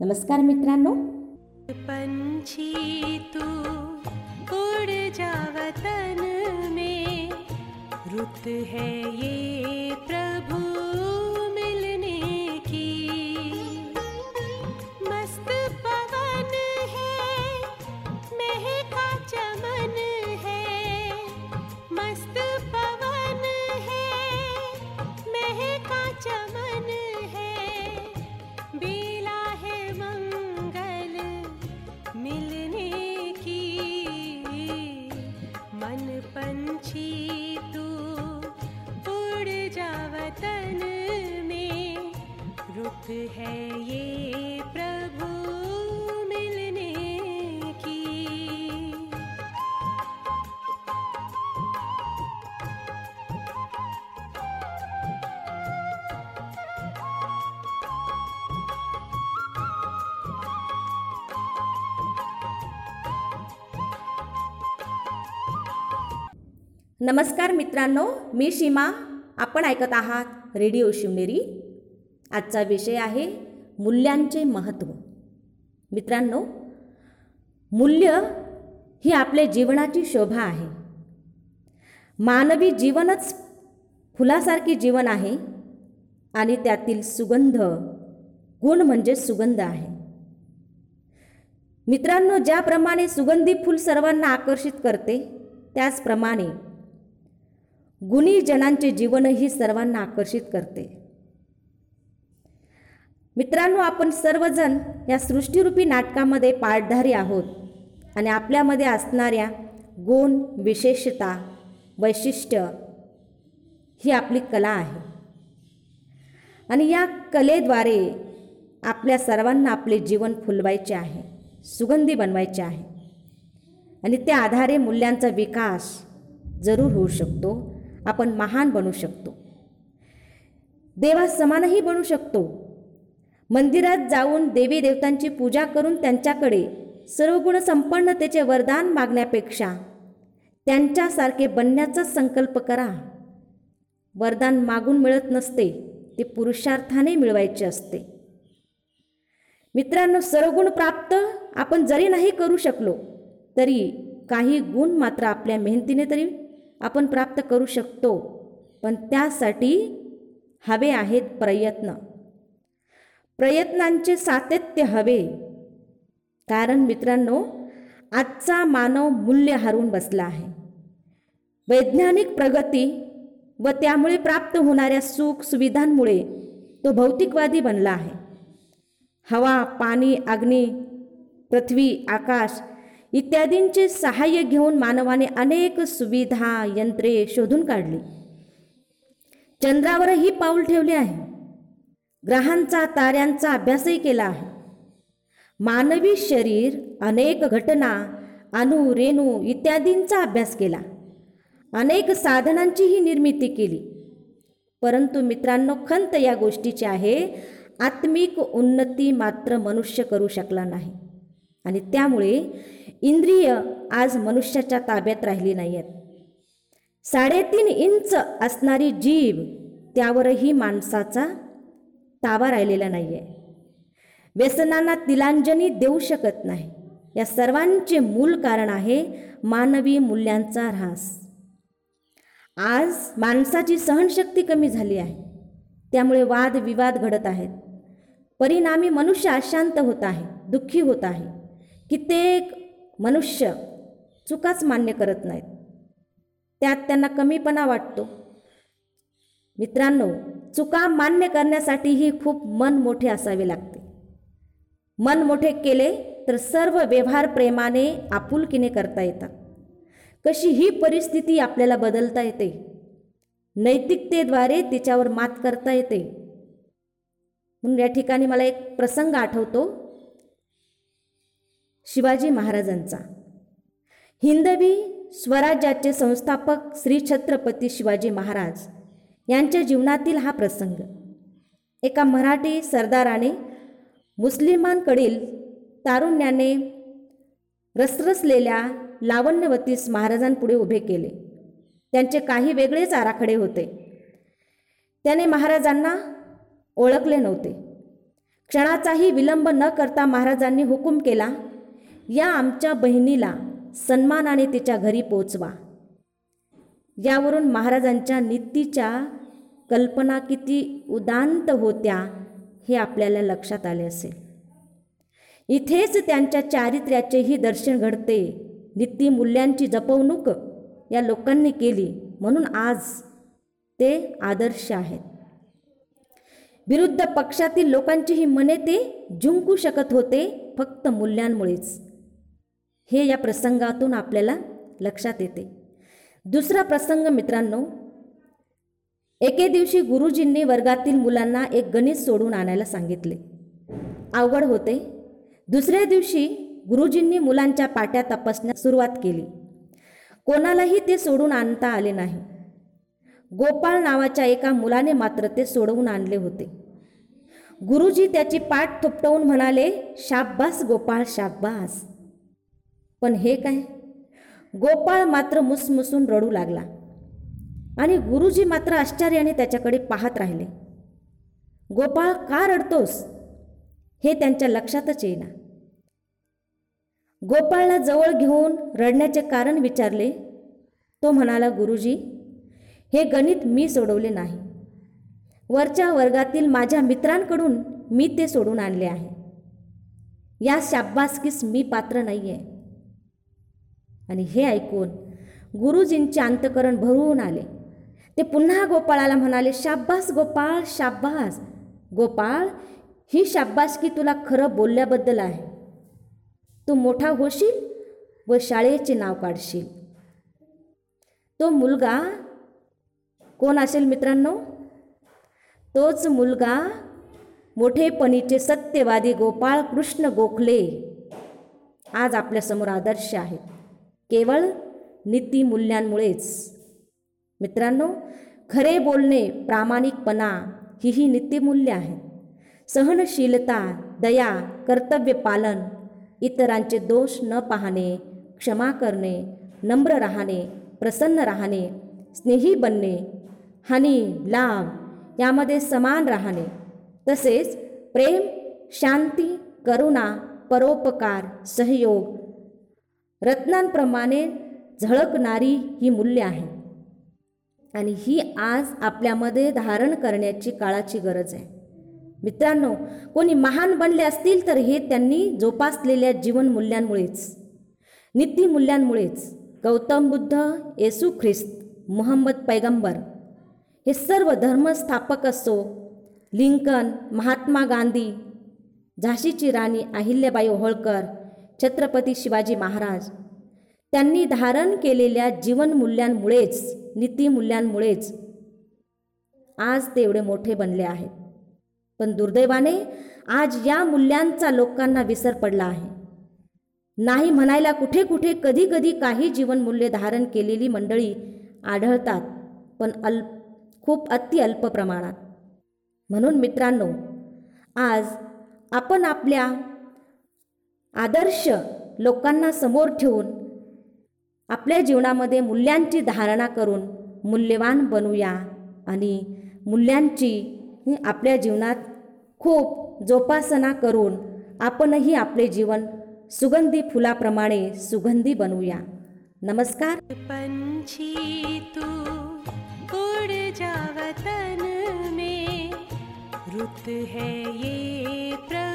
नमस्कार मित्रांनो. पंछी तू उड़ जा वतन में. रुत है ये प्रभु मिलने की. मस्त पवन है, महका नमस्कार मित्रांनो मी सीमा आपण ऐकत आहात रेडिओ शिवनेरी. आजचा विषय आहे मूल्यांचे महत्त्व. मित्रांनो मूल्य ही आपल्या जीवनाची शोभा आहे. मानवी जीवनच फुलासारखे जीवन आहे आणि त्यातील सुगंध गुण म्हणजे सुगंध आहे. मित्रांनो ज्याप्रमाणे सुगंधी फूल सर्वांना आकर्षित करते त्याचप्रमाणे गुणी जनांचे जीवनही सर्वांना आकर्षित करते. मित्रांनो आपण सर्वजण या सृष्टीरूपी नाटकामध्ये पाठधारी आहोत आणि आपल्यामध्ये असणाऱ्या गुण विशेषता वैशिष्ट्य ही आपली कला आहे. आणि या कलेद्वारे आपल्या सर्वांना आपले जीवन फुलवायचे आहे सुगंधी बनवायचे आहे. आणि त्या आधारे मूल्यांचा विकास जरूर होऊ शकतो. आपण महान बनू शकतो. देवा समानही बनू शकतो. मंदिरात जाऊन देवी देवतांची पूजा करून त्यांच्याकडे सर्व गुणसंपन्नतेचे वरदान मागण्यापेक्षा त्यांच्यासारखे बनण्याचा संकल्प करा. वरदान मागून मिळत नसते ते पुरुषार्थाने मिळवायचे असते. मित्रांनो सर्व गुण प्राप्त आपण जरी नाही करू शकलो तरी काही गुण मात्र आपल्या मेहनतीने तरी आपण प्राप्त करू शकतो. पण त्यासाठी हवे आहेत प्रयत्न. प्रयत्नांचे सातत्य हवे. कारण मित्रांनो आजचा मानव मूल्य हरवून बसला आहे. वैज्ञानिक प्रगती व त्यामुळे प्राप्त होणाऱ्या सुख सुविधांमुळे तो भौतिकवादी बनला आहे. हवा पाणी अग्नी पृथ्वी आकाश इत्यादींचे सहाय्य घेऊन मानवाने अनेक सुविधा यंत्रे शोधून काढली. चंद्रावरही पाऊल ठेवले आहे. ग्रहांचा ताऱ्यांचा अभ्यासही केला आहे. मानवी शरीर अनेक घटना अणु रेणू इत्यादींचा अभ्यास केला. अनेक साधनांचीही निर्मिती केली. परंतु मित्रांनो खंत या गोष्टीची आहे आत्मिक उन्नती मात्र मनुष्य करू शकला नाही. आणि त्यामुळे इंद्रिय आज मनुष्याच्या ताब्यात राहिली नाही आहेत साडेतीन इंच असणारी जीव त्यावरही माणसाचा ताबा राहिलेला नाही आहे व्यसनांना तिलांजनी देऊ शकत नाही. या सर्वांचे मूल कारण आहे मानवी मूल्यांचा ऱ्हास. आज माणसाची सहनशक्ती कमी झाली आहे. त्यामुळे वादविवाद घडत आहेत. परिणामी मनुष्य अशांत होत आहे दुःखी होत आहे. कित्येक मनुष्य चुकाच मान्य करत नाहीत. त्यात त्यांना कमीपणा वाटतो. मित्रांनो चुका मान्य करण्यासाठीही खूप मन मोठे असावे लागते. मन मोठे केले तर सर्व व्यवहार प्रेमाने आपुलकीने करता येतात. कशी ही परिस्थिती आपल्याला बदलता येते? नैतिकतेद्वारे तिच्यावर मात करता येते. म्हणून या ठिकाणी मला एक प्रसंग आठवतो. शिवाजी महाराजांचा. हिंदवी स्वराज्याचे संस्थापक श्री छत्रपती शिवाजी महाराज यांच्या जीवनातील हा प्रसंग. एका मराठी सरदाराने मुस्लिमांकडील तारुण्याने रसरसलेल्या लावण्यवतीस महाराजांपुढे उभे केले. त्यांचे काही वेगळेच आराखडे होते. त्याने महाराजांना ओळखले नव्हते. क्षणाचाही विलंब न करता महाराजांनी हुकूम केला या आमच्या बहिणीला सन्मानाने तिच्या घरी पोचवा. यावरून महाराजांच्या नीतीच्या कल्पना किती उदांत होत्या हे आपल्याला लक्षात आले असेल. इथेच त्यांच्या चारित्र्याचेही दर्शन घडते. नीतिमूल्यांची जपवणूक या लोकांनी केली म्हणून आज ते आदर्श आहेत. विरुद्ध पक्षातील लोकांचीही मने ते जिंकू शकत होते फक्त मूल्यांमुळेच. हे या प्रसंगातून आपल्याला लक्षात येते. दुसरा प्रसंग मित्रांनो एके दिवशी गुरुजींनी वर्गातील मुलांना एक गणित सोडून आणायला सांगितले. अवघड होते. दुसऱ्या दिवशी गुरुजींनी मुलांच्या पाट्या तपासण्यास सुरुवात केली. कोणालाही ते सोडून आणता आले नाही. गोपाळ नावाच्या एका मुलाने मात्र ते सोडवून आणले होते. गुरुजी त्याची पाठ थोपटवून म्हणाले शाब्बास गोपाळ शाब्बास पण हे काय? गोपाळ मात्र मुसमुसून रडू लागला. आणि गुरुजी मात्र आश्चर्याने त्याच्याकडे पाहत राहिले. गोपाळ का रडतोस? हे त्यांच्या लक्षातच येईना. गोपाळला जवळ घेऊन रडण्याचे कारण विचारले. तो म्हणाला गुरुजी हे गणित मी सोडवले नाही. वरच्या वर्गातील माझ्या मित्रांकडून मी ते सोडून आणले आहे. या शाब्बासकीस मी पात्र नाही आहे आणि हे ऐकून गुरुजींचे अंतकरण भरून आले. ते पुन्हा गोपाळाला म्हणाले शाब्बास गोपाळ शाब्बास. गोपाळ ही शाब्बासकी तुला खरं बोलल्याबद्दल आहे. तू मोठा होशील व शाळेचे नाव काढशील. तो मुलगा कोण असेल मित्रांनो? तोच मुलगा मोठेपणीचे सत्यवादी गोपाळ कृष्ण गोखले. आज आपल्यासमोर आदर्श आहेत. केवळ नीतिमूल्यांमुळेच. मित्रांनो खरे बोलणे प्रामाणिकपणा ही ही नीतिमूल्य आहेत सहनशीलता दया कर्तव्यपालन इतरांचे दोष न पाहणे क्षमा करणे नम्र राहणे प्रसन्न राहणे स्नेही बनणे हानी लाभ यामध्ये समान राहणे. तसेच प्रेम शांती करुणा परोपकार सहयोग रत्नांप्रमाणे झळकणारी ही मूल्य आहे. आणि ही आज आपल्यामध्ये धारण करण्याची काळाची गरज आहे. मित्रांनो कोणी महान बनले असतील तर हे त्यांनी जोपासलेल्या जीवनमूल्यांमुळेच नीतिमूल्यांमुळेच गौतम बुद्ध येसू ख्रिस्त मोहम्मद पैगंबर हे सर्व धर्मस्थापक असो लिंकन महात्मा गांधी झाशीची राणी अहिल्याबाई होळकर छत्रपती शिवाजी महाराज. त्यांनी धारण केलेल्या जीवनमूल्यांमुळेच नीतीमूल्यांमुळेच आज ते एवढे मोठे बनले आहेत. पण दुर्दैवाने आज या मूल्यांचा लोकांना विसर पडला आहे. नाही म्हणायला कुठे कुठे कधी कधी काही जीवनमूल्य धारण केलेली मंडळी आढळतात पण अल्प खूप अति अल्प प्रमाणात. म्हणून मित्रांनो आज आपण आपल्या आदर्श लोकांना समोर ठेवून आपल्या जीवनामध्ये मूल्यांची धारणा करून मूल्यवान बनूया आणि मूल्यांची आपल्या जीवनात खूप जोपासना करून आपणही आपले जीवन सुगंधी फुलाप्रमाणे सुगंधी बनवूया. नमस्कार. पंछी तू उड़ जा वतन में रुत है ये प्र...